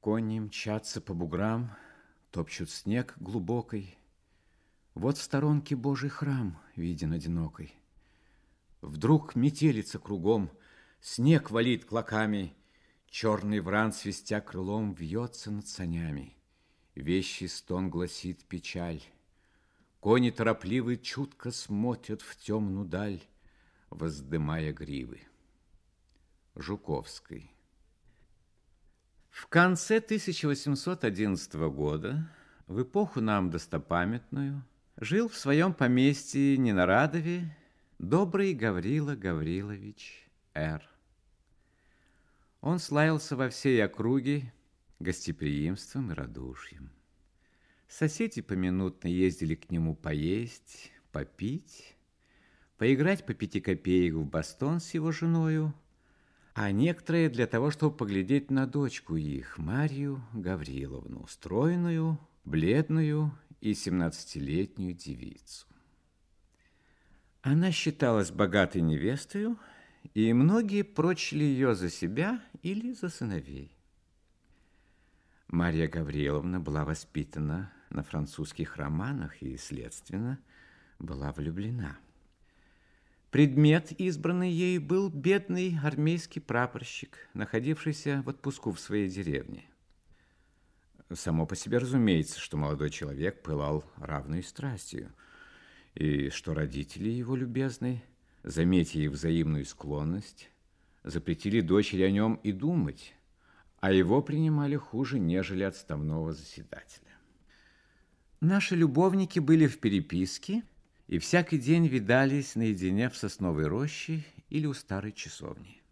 Кони мчатся по буграм, топчут снег глубокой. Вот в сторонке Божий храм виден одинокой. Вдруг метелица кругом, снег валит клоками, Черный вран, свистя крылом, вьется над санями. Вещий стон гласит печаль. Кони торопливы чутко смотрят в темную даль, Воздымая гривы. Жуковской. В конце 1811 года, в эпоху нам достопамятную, жил в своем поместье Ненарадове добрый Гаврила Гаврилович Р. Он славился во всей округе гостеприимством и радушием. Соседи поминутно ездили к нему поесть, попить, поиграть по пяти копеек в бастон с его женою, а некоторые для того, чтобы поглядеть на дочку их, Марию Гавриловну, стройную, бледную и семнадцатилетнюю девицу. Она считалась богатой невестою, и многие прочили ее за себя или за сыновей. Мария Гавриловна была воспитана на французских романах и, следственно, была влюблена. Предмет, избранный ею, был бедный армейский прапорщик, находившийся в отпуску в своей деревне. Само по себе разумеется, что молодой человек пылал равной страстью, и что родители его любезные, заметя взаимную склонность, запретили дочери о нем и думать, а его принимали хуже, нежели отставного заседателя. Наши любовники были в переписке, и всякий день видались наедине в сосновой роще или у старой часовни.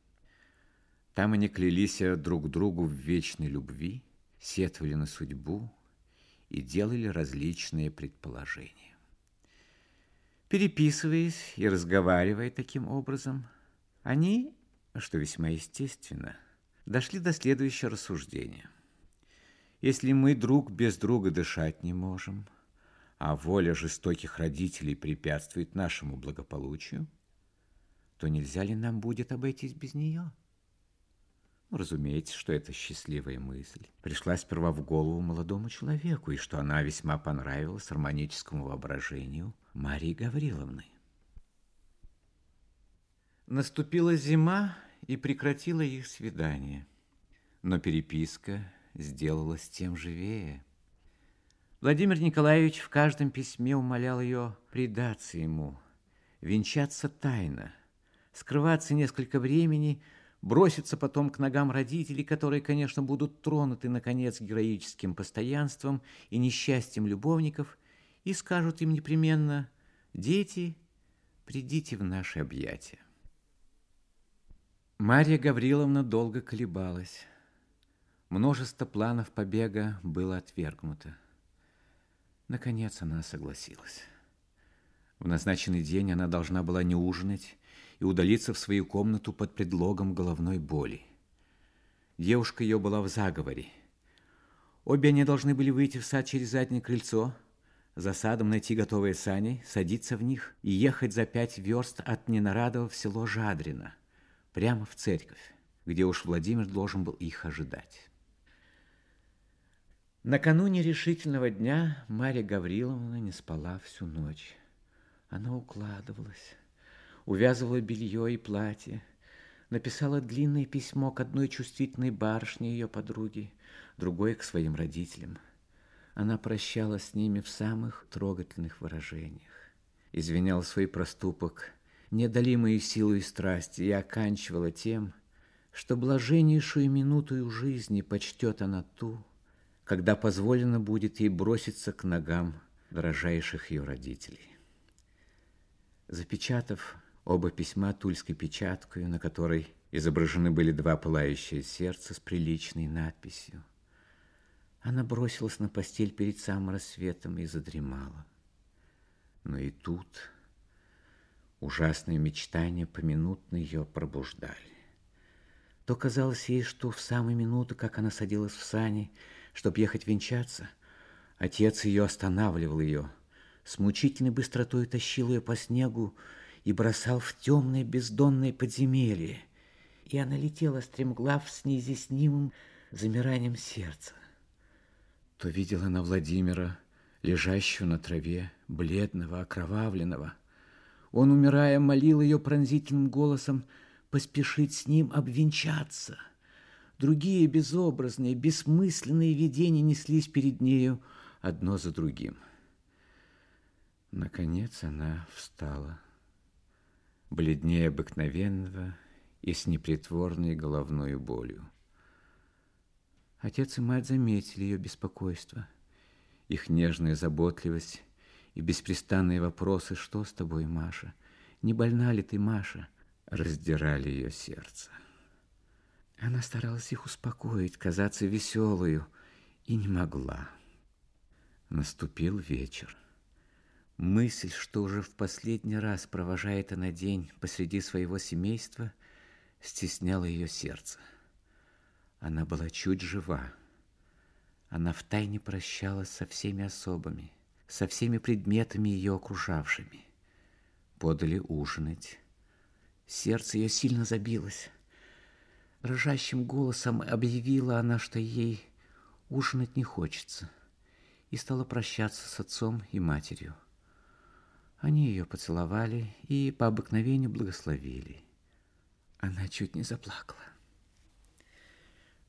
Там они клялись друг другу в вечной любви, сетовали на судьбу и делали различные предположения. Переписываясь и разговаривая таким образом, они, что весьма естественно, дошли до следующего рассуждения. Если мы друг без друга дышать не можем – а воля жестоких родителей препятствует нашему благополучию, то нельзя ли нам будет обойтись без нее? Ну, разумеется, что это счастливая мысль. Пришла сперва в голову молодому человеку, и что она весьма понравилась романическому воображению Марии Гавриловны. Наступила зима и прекратила их свидание, но переписка сделалась тем живее. Владимир Николаевич в каждом письме умолял ее предаться ему, венчаться тайно, скрываться несколько времени, броситься потом к ногам родителей, которые, конечно, будут тронуты, наконец, героическим постоянством и несчастьем любовников, и скажут им непременно «Дети, придите в наши объятия». Марья Гавриловна долго колебалась. Множество планов побега было отвергнуто. Наконец она согласилась. В назначенный день она должна была не ужинать и удалиться в свою комнату под предлогом головной боли. Девушка ее была в заговоре. Обе они должны были выйти в сад через заднее крыльцо, за садом найти готовые сани, садиться в них и ехать за пять верст от Ненарадова в село Жадрино, прямо в церковь, где уж Владимир должен был их ожидать. Накануне решительного дня Марья Гавриловна не спала всю ночь. Она укладывалась, увязывала белье и платье, написала длинное письмо к одной чувствительной барышне ее подруги, другой к своим родителям. Она прощалась с ними в самых трогательных выражениях, извиняла свой проступок, неодолимую силу и страсти, и оканчивала тем, что блаженнейшую минуту жизни почтет она ту, когда позволено будет ей броситься к ногам дорожайших ее родителей. Запечатав оба письма тульской печаткой, на которой изображены были два пылающие сердца с приличной надписью, она бросилась на постель перед самым рассветом и задремала. Но и тут ужасные мечтания поминутно ее пробуждали. То казалось ей, что в самую минуту, как она садилась в сани, чтобы ехать венчаться, отец ее останавливал ее, с мучительной быстротой тащил ее по снегу и бросал в темное бездонное подземелье. И она летела стремглав с неизъяснимым замиранием сердца. То видела она Владимира, лежащего на траве, бледного, окровавленного. Он, умирая, молил ее пронзительным голосом поспешить с ним обвенчаться. Другие безобразные, бессмысленные видения неслись перед нею одно за другим. Наконец она встала, бледнее обыкновенного и с непритворной головной болью. Отец и мать заметили ее беспокойство, их нежная заботливость и беспрестанные вопросы «Что с тобой, Маша? Не больна ли ты, Маша?» раздирали ее сердце. Она старалась их успокоить, казаться веселую, и не могла. Наступил вечер. Мысль, что уже в последний раз провожает она день посреди своего семейства, стесняла ее сердце. Она была чуть жива. Она втайне прощалась со всеми особами, со всеми предметами ее окружавшими. Подали ужинать. Сердце ее сильно забилось. Рожащим голосом объявила она, что ей ужинать не хочется, и стала прощаться с отцом и матерью. Они ее поцеловали и по обыкновению благословили. Она чуть не заплакала.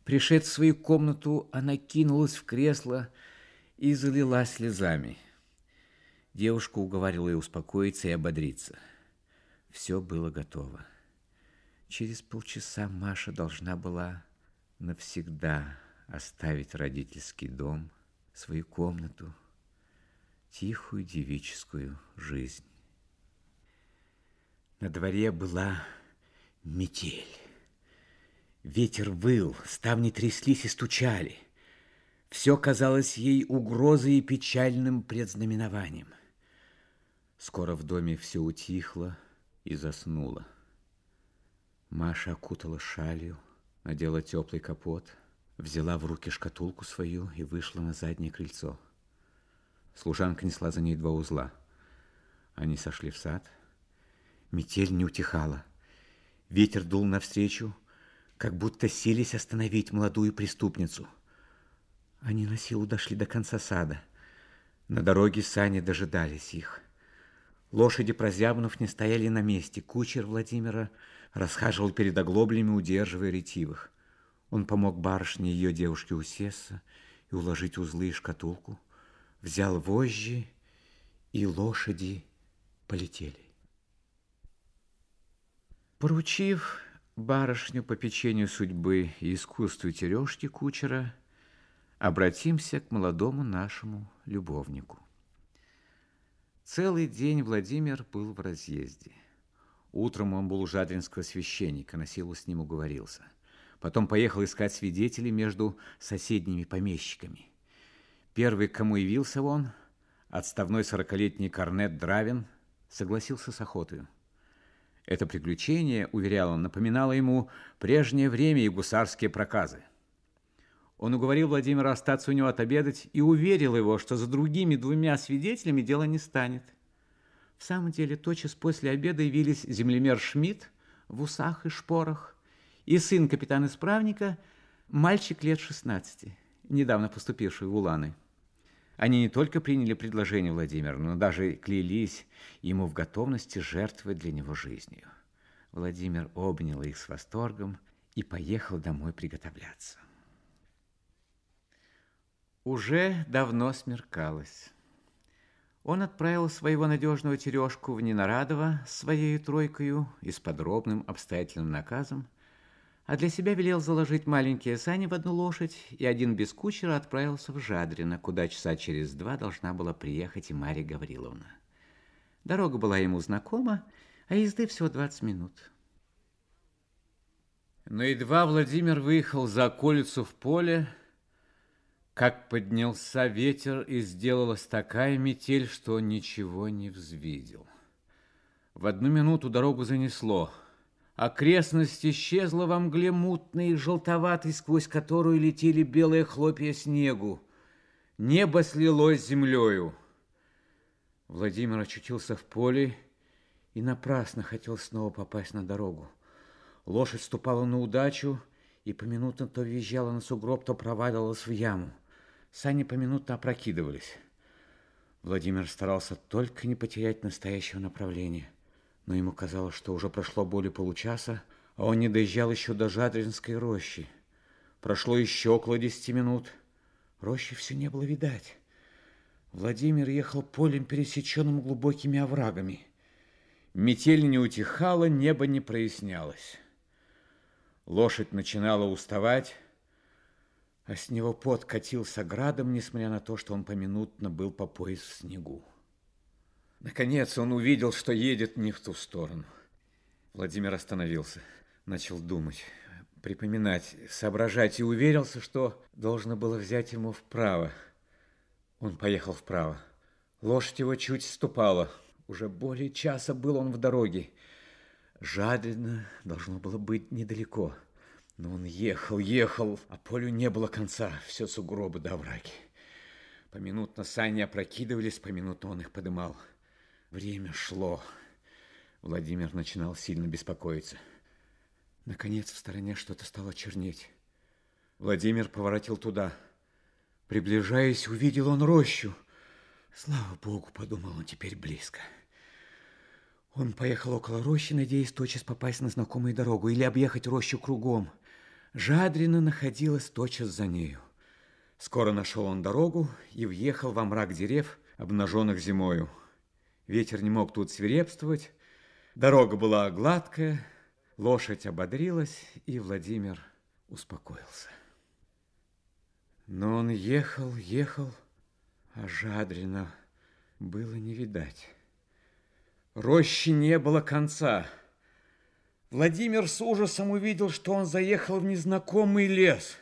Пришед в свою комнату, она кинулась в кресло и залилась слезами. Девушка уговаривала ее успокоиться и ободриться. Все было готово. Через полчаса Маша должна была навсегда оставить родительский дом, свою комнату, тихую девическую жизнь. На дворе была метель. Ветер выл, ставни тряслись и стучали. Все казалось ей угрозой и печальным предзнаменованием. Скоро в доме все утихло и заснуло. Маша окутала шалью, надела теплый капот, взяла в руки шкатулку свою и вышла на заднее крыльцо. Служанка несла за ней два узла. Они сошли в сад. Метель не утихала. Ветер дул навстречу, как будто селись остановить молодую преступницу. Они на силу дошли до конца сада. На дороге сани дожидались их. Лошади, прозябнув, не стояли на месте. Кучер Владимира расхаживал перед оглоблями, удерживая ретивых. Он помог барышне и ее девушке усесться и уложить узлы и шкатулку. Взял вожжи, и лошади полетели. Поручив барышню по печенью судьбы и искусству тережки кучера, обратимся к молодому нашему любовнику. Целый день Владимир был в разъезде. Утром он был у жадринского священника, на силу с ним уговорился. Потом поехал искать свидетелей между соседними помещиками. Первый, к кому явился он, отставной сорокалетний корнет Дравин, согласился с охотою. Это приключение, уверял он, напоминало ему прежнее время и гусарские проказы. Он уговорил Владимира остаться у него отобедать и уверил его, что за другими двумя свидетелями дело не станет. В самом деле, тотчас после обеда явились землемер Шмидт в усах и шпорах и сын капитана-исправника, мальчик лет 16, недавно поступивший в Уланы. Они не только приняли предложение Владимира, но даже клялись ему в готовности жертвовать для него жизнью. Владимир обнял их с восторгом и поехал домой приготовляться. Уже давно смеркалось. Он отправил своего надежного Терешку в Ненарадово с своей тройкою и с подробным обстоятельным наказом а для себя велел заложить маленькие сани в одну лошадь, и один без кучера отправился в Жадрино, куда часа через два должна была приехать и Марья Гавриловна. Дорога была ему знакома, а езды всего 20 минут. Но едва Владимир выехал за околицу в поле, как поднялся ветер и сделалась такая метель, что он ничего не взвидел. В одну минуту дорогу занесло – Окрестность исчезла во мгле мутной и желтоватой, сквозь которую летели белые хлопья снегу. Небо слилось землею. Владимир очутился в поле и напрасно хотел снова попасть на дорогу. Лошадь ступала на удачу, и поминутно то въезжала на сугроб, то проваливалась в яму. Сани поминутно опрокидывались. Владимир старался только не потерять настоящего направления, но ему казалось, что уже прошло более получаса, а он не доезжал еще до Жадринской рощи. Прошло еще около десяти минут. Рощи все не было видать. Владимир ехал полем, пересеченным глубокими оврагами. Метель не утихала, небо не прояснялось. Лошадь начинала уставать, а с него пот катился градом, несмотря на то, что он поминутно был по пояс в снегу. Наконец он увидел, что едет не в ту сторону. Владимир остановился, начал думать, припоминать, соображать и уверился, что должно было взять ему вправо. Он поехал вправо. Лошадь его чуть ступала. Уже более часа был он в дороге. Жадрина должно было быть недалеко. Но он ехал, ехал, а полю не было конца. Все сугробы до овраги. Поминутно сани опрокидывались, поминутно он их подымал. Время шло. Владимир начинал сильно беспокоиться. Наконец в стороне что-то стало чернеть. Владимир поворотил туда. Приближаясь, увидел он рощу. Слава Богу, подумал он, теперь близко. Он поехал около рощи, надеясь тотчас попасть на знакомую дорогу или объехать рощу кругом. Жадрина находилась тотчас за нею. Скоро нашел он дорогу и въехал во мрак дерев, обнаженных зимою. Ветер не мог тут свирепствовать. Дорога была гладкая, лошадь ободрилась, и Владимир успокоился. Но он ехал, ехал, а Жадрина было не видать. Рощи не было конца. Владимир с ужасом увидел, что он заехал в незнакомый лес.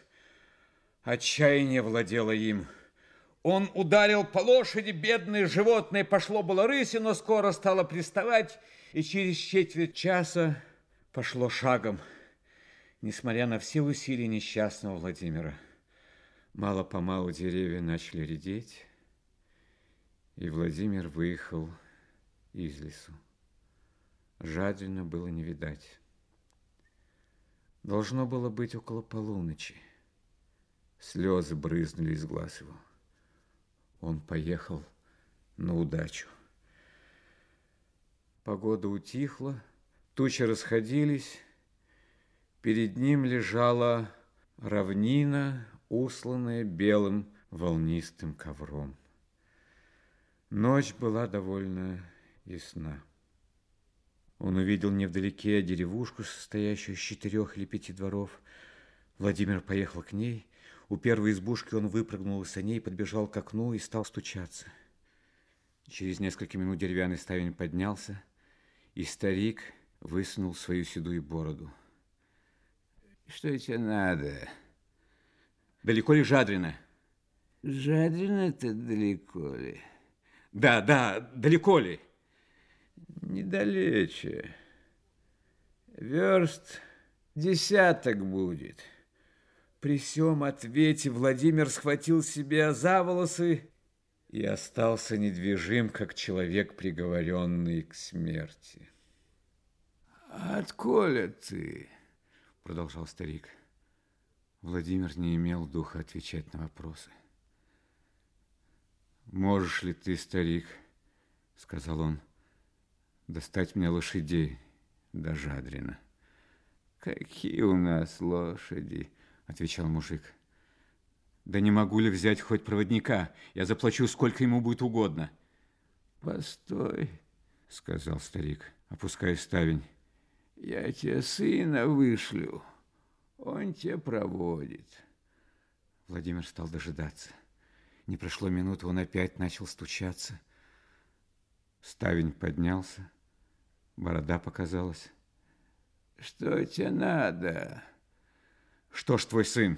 Отчаяние владело им. Он ударил по лошади, бедное животное пошло было рысью, но скоро стало приставать, и через четверть часа пошло шагом, несмотря на все усилия несчастного Владимира. Мало-помалу деревья начали редеть, и Владимир выехал из лесу. Жадрина было не видать. Должно было быть около полуночи. Слезы брызнули из глаз его. Он поехал на удачу. Погода утихла, тучи расходились. Перед ним лежала равнина, усланная белым волнистым ковром. Ночь была довольно ясна. Он увидел невдалеке деревушку, состоящую из четырех или пяти дворов. Владимир поехал к ней. У первой избушки он выпрыгнул из саней, подбежал к окну и стал стучаться. Через несколько минут деревянный ставень поднялся, и старик высунул свою седую бороду. Что тебе надо? Далеко ли Жадрина? Жадрина-то далеко ли? Да, да, далеко ли? Недалече. Верст десяток будет. При всем ответе Владимир схватил себя за волосы и остался недвижим, как человек, приговоренный к смерти. «Отколя ты?» — продолжал старик. Владимир не имел духа отвечать на вопросы. «Можешь ли ты, старик, — сказал он, — достать мне лошадей до Жадрина?» «Какие у нас лошади?» — отвечал мужик. «Да не могу ли взять хоть проводника? Я заплачу, сколько ему будет угодно». «Постой», — сказал старик, опуская ставень. «Я тебе сына вышлю, он тебя проводит». Владимир стал дожидаться. Не прошло минуты, он опять начал стучаться. Ставень поднялся, борода показалась. Что тебе надо? Что ж твой сын?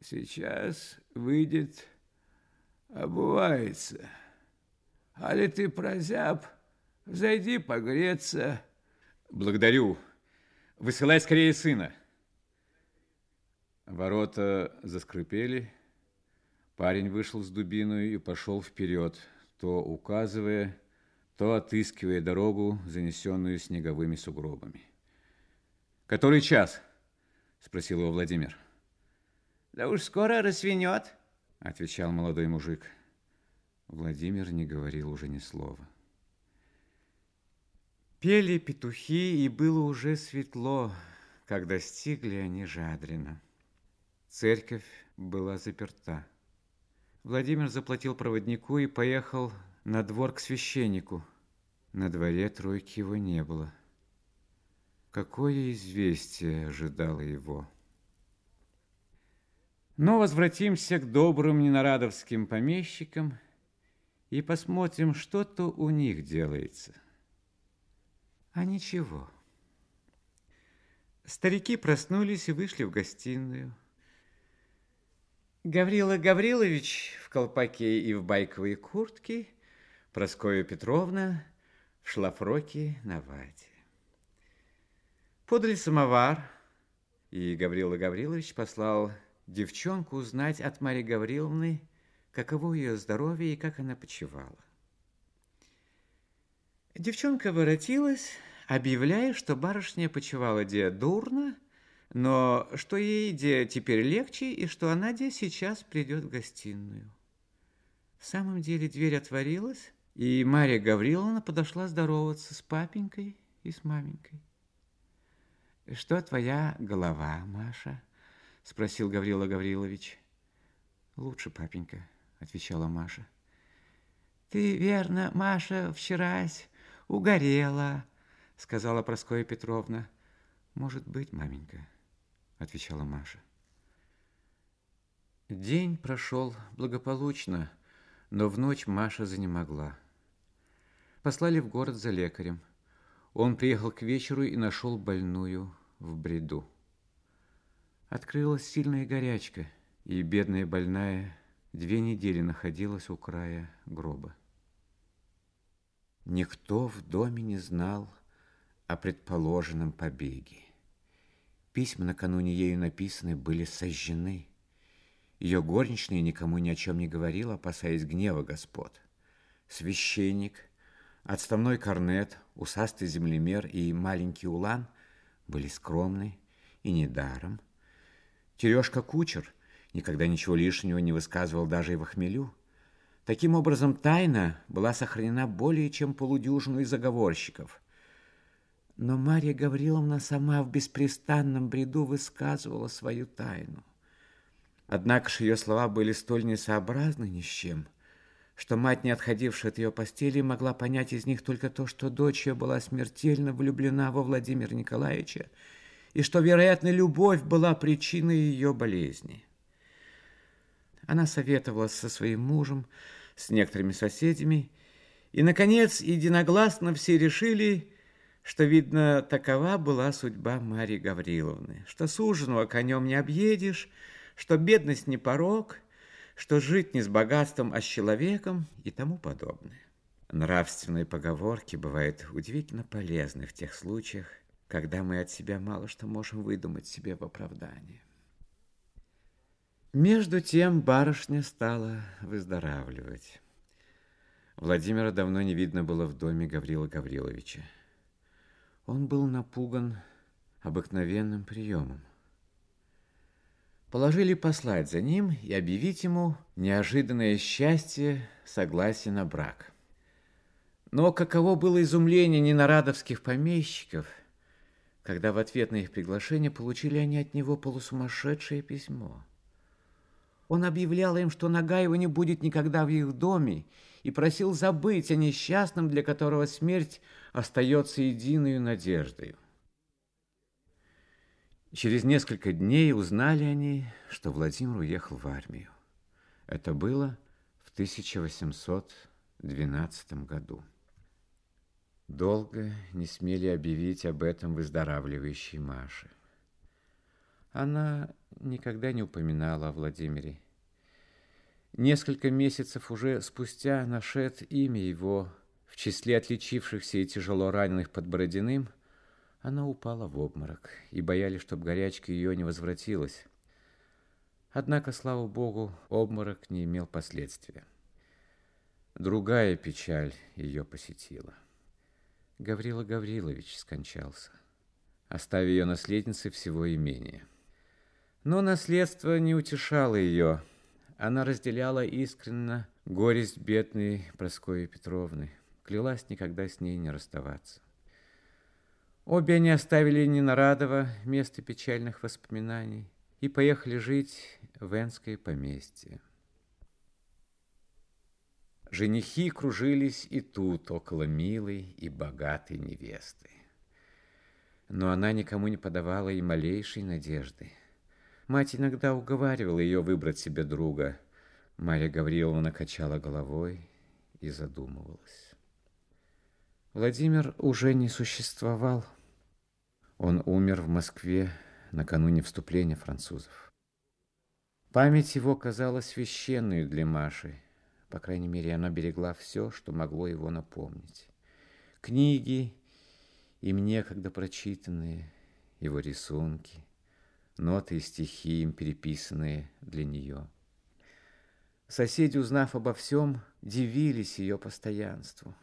Сейчас выйдет, обувается. А ли ты прозяб, зайди погреться. Благодарю. Высылай скорее сына. Ворота заскрипели, Парень вышел с дубиной и пошел вперед, то указывая, то отыскивая дорогу, занесенную снеговыми сугробами. «Который час?» – спросил его Владимир. Да уж скоро рассвенет, Отвечал молодой мужик. Владимир не говорил уже ни слова. Пели петухи, и было уже светло, как достигли они Жадрина. Церковь была заперта. Владимир заплатил проводнику и поехал на двор к священнику. На дворе тройки его не было. Какое известие ожидало его? Но возвратимся к добрым ненарадовским помещикам и посмотрим, что-то у них делается. А ничего. Старики проснулись и вышли в гостиную. Гаврила Гаврилович в колпаке и в байковой куртке, Прасковья Петровна в шлафроке на вате. Подали самовар, и Гаврила Гаврилович послал девчонку узнать от Марьи Гавриловны, каково ее здоровье и как она почивала. Девчонка воротилась, объявляя, что барышня почивала де дурно, но что ей де теперь легче, и что она де сейчас придет в гостиную. В самом деле дверь отворилась, и Марья Гавриловна подошла здороваться с папенькой и с маменькой. «Что твоя голова, Маша?» – спросил Гаврила Гаврилович. «Лучше, папенька», – отвечала Маша. «Ты, верно, Маша, вчерась угорела», – сказала Проскоя Петровна. «Может быть, маменька», – отвечала Маша. День прошел благополучно, но в ночь Маша занемогла. Послали в город за лекарем. Он приехал к вечеру и нашел больную в бреду. Открылась сильная горячка, и бедная больная две недели находилась у края гроба. Никто в доме не знал о предположенном побеге. Письма, накануне ею написаны, были сожжены. Ее горничная никому ни о чем не говорила, опасаясь гнева господ. Священник, отставной корнет, усастый землемер и маленький улан были скромны и недаром. Терешка кучер никогда ничего лишнего не высказывал даже и в хмелю. Таким образом, тайна была сохранена более чем полудюжину из заговорщиков – но Марья Гавриловна сама в беспрестанном бреду высказывала свою тайну. Однако же ее слова были столь несообразны ни с чем, что мать, не отходившая от ее постели, могла понять из них только то, что дочь ее была смертельно влюблена во Владимира Николаевича, и что, вероятно, любовь была причиной ее болезни. Она советовалась со своим мужем, с некоторыми соседями, и, наконец, единогласно все решили, что, видно, такова была судьба Марии Гавриловны, что суженого конем не объедешь, что бедность не порог, что жить не с богатством, а с человеком и тому подобное. Нравственные поговорки бывают удивительно полезны в тех случаях, когда мы от себя мало что можем выдумать себе в оправдание. Между тем барышня стала выздоравливать. Владимира давно не видно было в доме Гаврила Гавриловича. Он был напуган обыкновенным приемом. Положили послать за ним и объявить ему неожиданное счастье согласие на брак. Но каково было изумление ненарадовских помещиков, когда в ответ на их приглашение получили они от него полусумасшедшее письмо. Он объявлял им, что нога его не будет никогда в их доме, и просил забыть о несчастном, для которого смерть остается единой надеждой. Через несколько дней узнали они, что Владимир уехал в армию. Это было в 1812 году. Долго не смели объявить об этом выздоравливающей Маше. Она никогда не упоминала о Владимире. Несколько месяцев уже спустя нашед имя его в числе отличившихся и тяжело раненых под Бородиным, она упала в обморок, и боялись, чтоб горячка ее не возвратилась. Однако, слава богу, обморок не имел последствия. Другая печаль ее посетила. Гаврила Гаврилович скончался, оставив ее наследницей всего имения. Но наследство не утешало ее. Она разделяла искренно горесть бедной Прасковьи Петровны, клялась никогда с ней не расставаться. Обе они оставили Ненарадово место печальных воспоминаний и поехали жить в Энское поместье. Женихи кружились и тут, около милой и богатой невесты. Но она никому не подавала и малейшей надежды. Мать иногда уговаривала ее выбрать себе друга. Марья Гавриловна качала головой и задумывалась. Владимир уже не существовал. Он умер в Москве накануне вступления французов. Память его казалась священной для Маши. По крайней мере, она берегла все, что могло его напомнить. Книги, им некогда прочитанные, его рисунки, ноты и стихи, им переписанные для нее. Соседи, узнав обо всем, дивились ее постоянству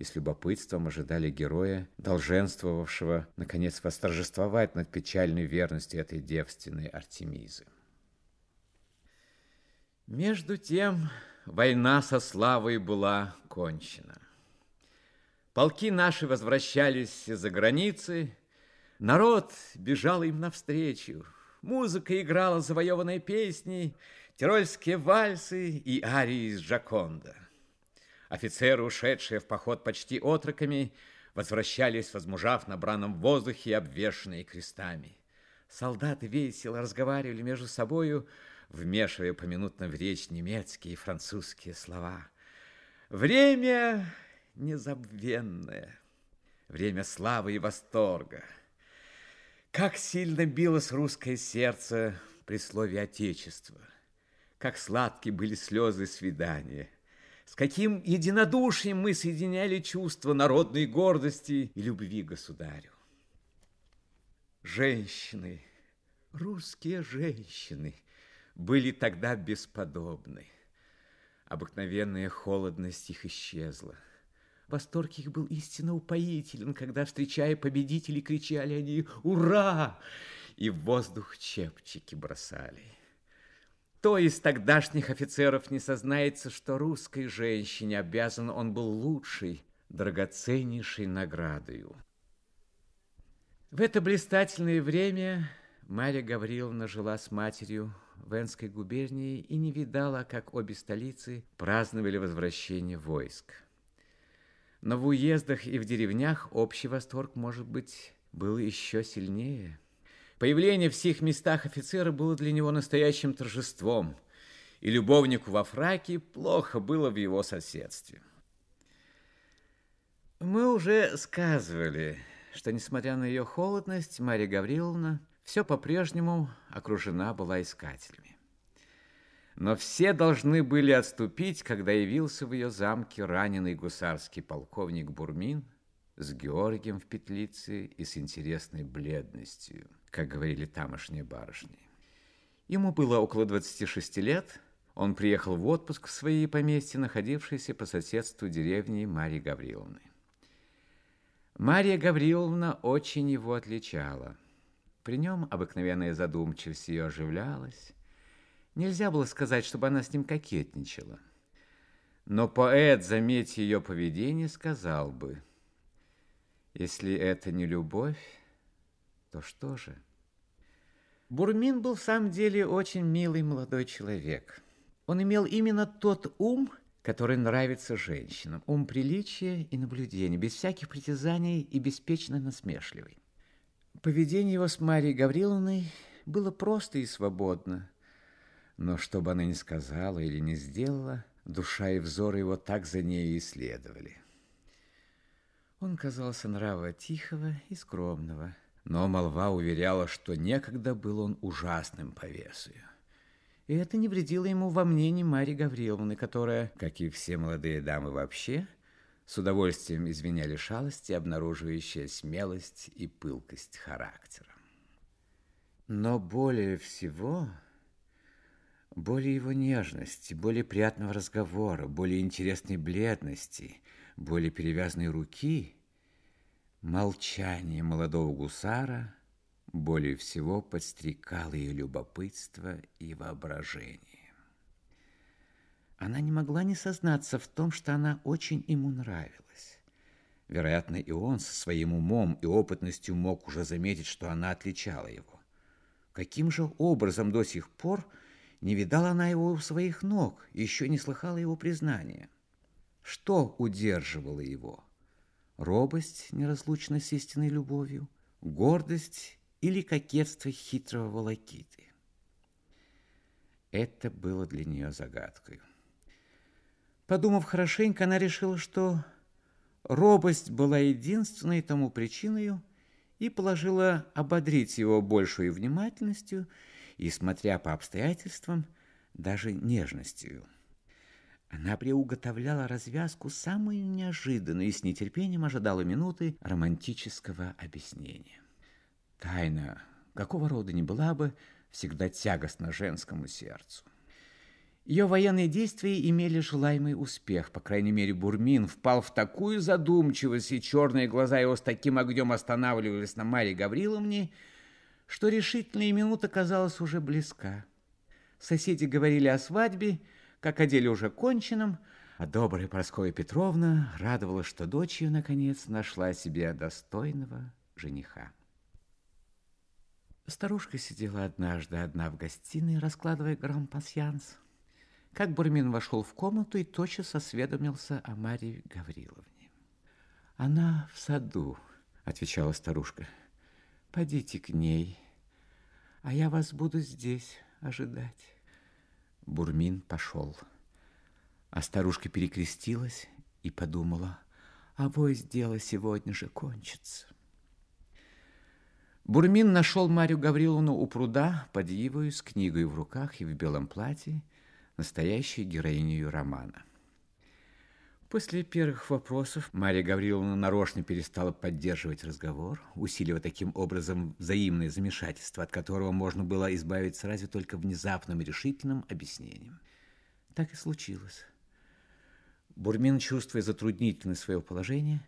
и с любопытством ожидали героя, долженствовавшего, наконец, восторжествовать над печальной верностью этой девственной Артемизы. Между тем война со славой была кончена. Полки наши возвращались из-за границы, народ бежал им навстречу, музыка играла завоеванные песни, тирольские вальсы и арии из Джаконда. Офицеры, ушедшие в поход почти отроками, возвращались, возмужав на браном воздухе, обвешанные крестами. Солдаты весело разговаривали между собою, вмешивая поминутно в речь немецкие и французские слова. Время незабвенное, время славы и восторга. Как сильно билось русское сердце при слове «отечество», как сладки были слезы свидания, с каким единодушием мы соединяли чувства народной гордости и любви государю. Женщины, русские женщины – были тогда бесподобны. Обыкновенная холодность их исчезла. Восторг их был истинно упоителен, когда, встречая победителей, кричали они «Ура!» и в воздух чепчики бросали. То из тогдашних офицеров не сознается, что русской женщине обязан он был лучшей, драгоценнейшей наградою. В это блистательное время Марья Гавриловна жила с матерью в Энской губернии и не видала, как обе столицы праздновали возвращение войск. Но в уездах и в деревнях общий восторг, может быть, был еще сильнее. Появление в всех местах офицера было для него настоящим торжеством, и любовнику во фраке плохо было в его соседстве. Мы уже сказывали, что, несмотря на ее холодность, Марья Гавриловна все по-прежнему окружена была искателями. Но все должны были отступить, когда явился в ее замке раненый гусарский полковник Бурмин с Георгием в петлице и с интересной бледностью, как говорили тамошние барышни. Ему было около 26 лет, он приехал в отпуск в свои поместья, находившиеся по соседству деревни Марии Гавриловны. Мария Гавриловна очень его отличала – при нем обыкновенная задумчивость ее оживлялась. Нельзя было сказать, чтобы она с ним кокетничала. Но поэт, заметив ее поведение, сказал бы, если это не любовь, то что же? Бурмин был в самом деле очень милый молодой человек. Он имел именно тот ум, который нравится женщинам, ум приличия и наблюдения, без всяких притязаний и беспечно насмешливый. Поведение его с Марией Гавриловной было просто и свободно. Но что бы она ни сказала или не сделала, душа и взор его так за ней и следовали. Он казался нрава тихого и скромного, но молва уверяла, что некогда был он ужасным повесою. И это не вредило ему во мнении Марии Гавриловны, которая, как и все молодые дамы вообще, с удовольствием извиняли шалости, обнаруживающие смелость и пылкость характера. Но более всего, более его нежности, более приятного разговора, более интересной бледности, более перевязанной руки, молчание молодого гусара более всего подстрекал ее любопытство и воображение. Она не могла не сознаться в том, что она очень ему нравилась. Вероятно, и он со своим умом и опытностью мог уже заметить, что она отличала его. Каким же образом до сих пор не видала она его у своих ног, еще не слыхала его признания? Что удерживало его? Робость, неразлучная с истинной любовью, гордость или кокетство хитрого волокиты? Это было для нее загадкой. Подумав хорошенько, она решила, что робость была единственной тому причиной, и положила ободрить его большей внимательностью и, смотря по обстоятельствам, даже нежностью. Она приуготовляла развязку самую неожиданную и с нетерпением ожидала минуты романтического объяснения. Тайна, какого рода ни была бы, всегда тягостна женскому сердцу. Ее военные действия имели желаемый успех. По крайней мере, Бурмин впал в такую задумчивость, и черные глаза его с таким огнем останавливались на Марье Гавриловне, что решительная минута казалась уже близка. Соседи говорили о свадьбе, как о деле уже конченном, а добрая Прасковья Петровна радовалась, что дочь ее, наконец, нашла себе достойного жениха. Старушка сидела однажды одна в гостиной, раскладывая грампасьянс как Бурмин вошел в комнату и тотчас осведомился о Марии Гавриловне. «Она в саду», — отвечала старушка. «Подите к ней, а я вас буду здесь ожидать». Бурмин пошел, а старушка перекрестилась и подумала, а вось дело сегодня же кончится. Бурмин нашел Марию Гавриловну у пруда под Ивою с книгой в руках и в белом платье, настоящей героиней романа. После первых вопросов Мария Гавриловна нарочно перестала поддерживать разговор, усиливая таким образом взаимное замешательство, от которого можно было избавиться разве только внезапным решительным объяснением. Так и случилось. Бурмин, чувствуя затруднительность своего положения,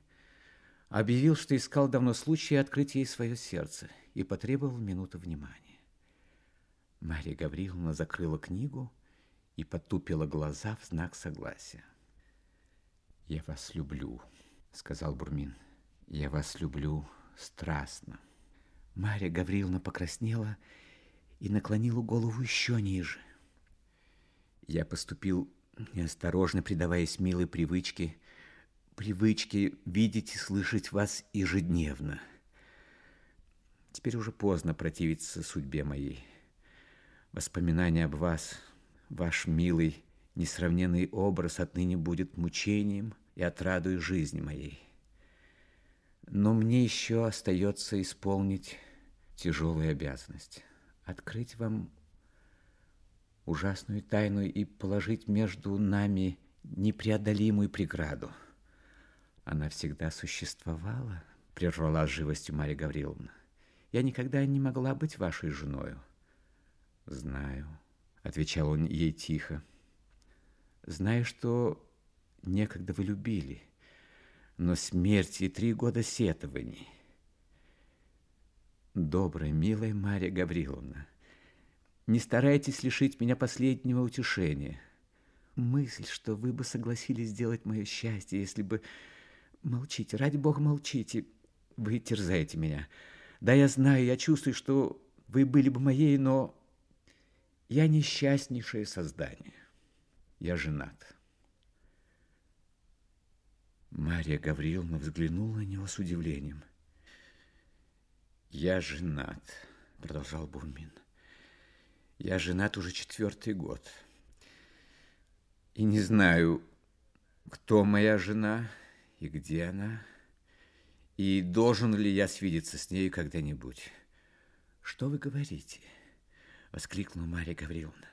объявил, что искал давно случая открыть ей свое сердце и потребовал минуту внимания. Мария Гавриловна закрыла книгу и потупила глаза в знак согласия. «Я вас люблю», — сказал Бурмин. «Я вас люблю страстно». Марья Гавриловна покраснела и наклонила голову еще ниже. Я поступил неосторожно, предаваясь милой привычке, привычке видеть и слышать вас ежедневно. Теперь уже поздно противиться судьбе моей. Воспоминания об вас — Ваш милый, несравненный образ отныне будет мучением и отрадой жизни моей. Но мне еще остается исполнить тяжелую обязанность. Открыть вам ужасную тайну и положить между нами непреодолимую преграду. Она всегда существовала, прервала живостью Марья Гавриловна. Я никогда не могла быть вашей женою. Знаю. — отвечал он ей тихо. «Знаю, что некогда вы любили, но смерть и три года сетований. Добрая, милая Марья Гавриловна, не старайтесь лишить меня последнего утешения. Мысль, что вы бы согласились сделать мое счастье, если бы... Молчите, ради бога, молчите. Вы терзаете меня. Да, я знаю, я чувствую, что вы были бы моей, но я несчастнейшее создание. Я женат. Мария Гавриловна взглянула на него с удивлением. «Я женат», — продолжал Бурмин. «Я женат уже четвертый год. И не знаю, кто моя жена и где она, и должен ли я свидеться с ней когда-нибудь. Что вы говорите?» Воскликнула Мария Гавриловна.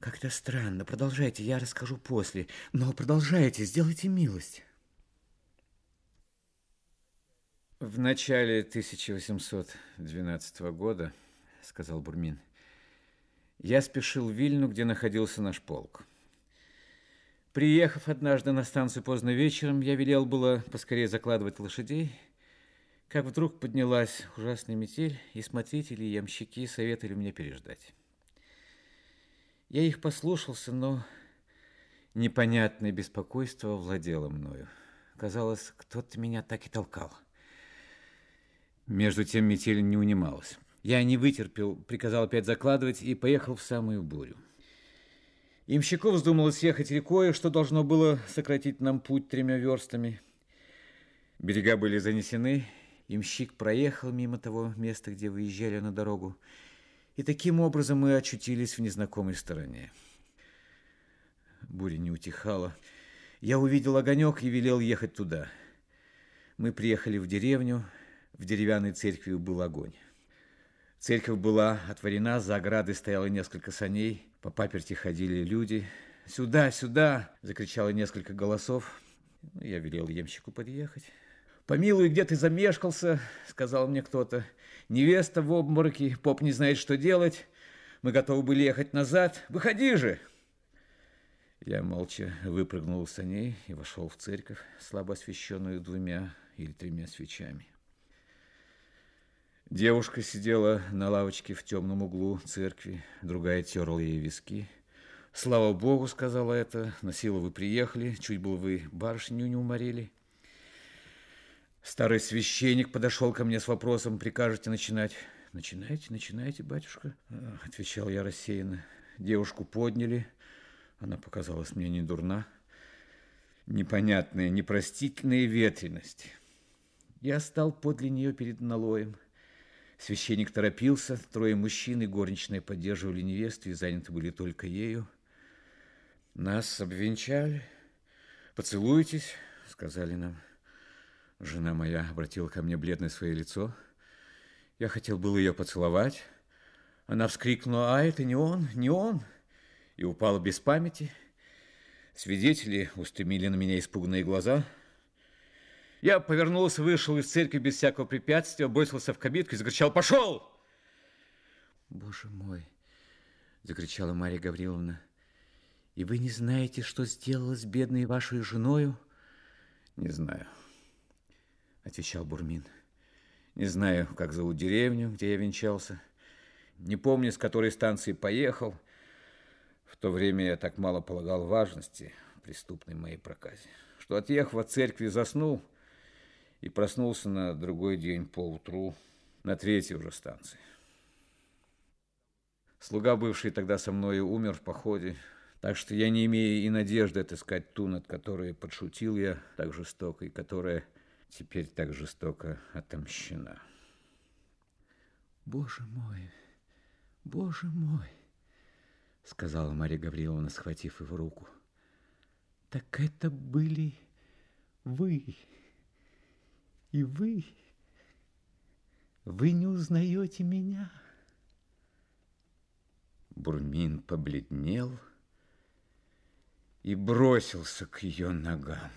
Как это странно. Продолжайте, я расскажу после. Но продолжайте, сделайте милость. В начале 1812 года, сказал Бурмин, я спешил в Вильну, где находился наш полк. Приехав однажды на станцию поздно вечером, я велел было поскорее закладывать лошадей, как вдруг поднялась ужасная метель, и смотрители и ямщики советовали мне переждать. Я их послушался, но непонятное беспокойство владело мною. Казалось, кто-то меня так и толкал. Между тем метель не унималась. Я не вытерпел, приказал опять закладывать и поехал в самую бурю. Имщиков вздумалось ехать рекой, что должно было сократить нам путь тремя верстами. Берега были занесены, имщик проехал мимо того места, где выезжали на дорогу, и таким образом мы очутились в незнакомой стороне. Буря не утихала. Я увидел огонек и велел ехать туда. Мы приехали в деревню, в деревянной церкви был огонь. Церковь была отворена, за оградой стояло несколько саней, по паперти ходили люди. «Сюда, сюда!» – закричало несколько голосов. Я велел емщику подъехать. «Помилуй, где ты замешкался?» – сказал мне кто-то. «Невеста в обмороке, поп не знает, что делать. Мы готовы были ехать назад. Выходи же!» Я молча выпрыгнул из саней и вошел в церковь, слабо освещенную двумя или тремя свечами. Девушка сидела на лавочке в темном углу церкви, другая терла ей виски. «Слава Богу!» — сказала это. «На силу вы приехали, чуть было вы барышню не уморили». Старый священник подошел ко мне с вопросом, прикажете начинать. «Начинайте, начинайте, батюшка», — отвечал я рассеянно. Девушку подняли, она показалась мне не дурна. Непонятная, непростительная ветренность. Я стал подле нее перед налоем. Священник торопился, трое мужчин и горничная поддерживали невесту и заняты были только ею. Нас обвенчали. «Поцелуйтесь», — сказали нам. Жена моя обратила ко мне бледное свое лицо. Я хотел было ее поцеловать. Она вскрикнула, а это не он, не он, и упала без памяти. Свидетели устремили на меня испуганные глаза — я повернулся, вышел из церкви без всякого препятствия, бросился в кабинку и закричал «Пошел!» «Боже мой!» – закричала Марья Гавриловна. «И вы не знаете, что сделала с бедной вашей женою?» «Не знаю», – отвечал Бурмин. «Не знаю, как зовут деревню, где я венчался. Не помню, с которой станции поехал. В то время я так мало полагал важности преступной моей проказе, что, отъехав от церкви, заснул – и проснулся на другой день поутру на третьей уже станции. Слуга, бывший тогда со мной, умер в походе, так что я не имею и надежды отыскать ту, над которой подшутил я так жестоко, и которая теперь так жестоко отомщена. «Боже мой, боже мой!» — сказала Мария Гавриловна, схватив его руку. «Так это были вы!» И вы, вы не узнаете меня. Бурмин побледнел и бросился к ее ногам.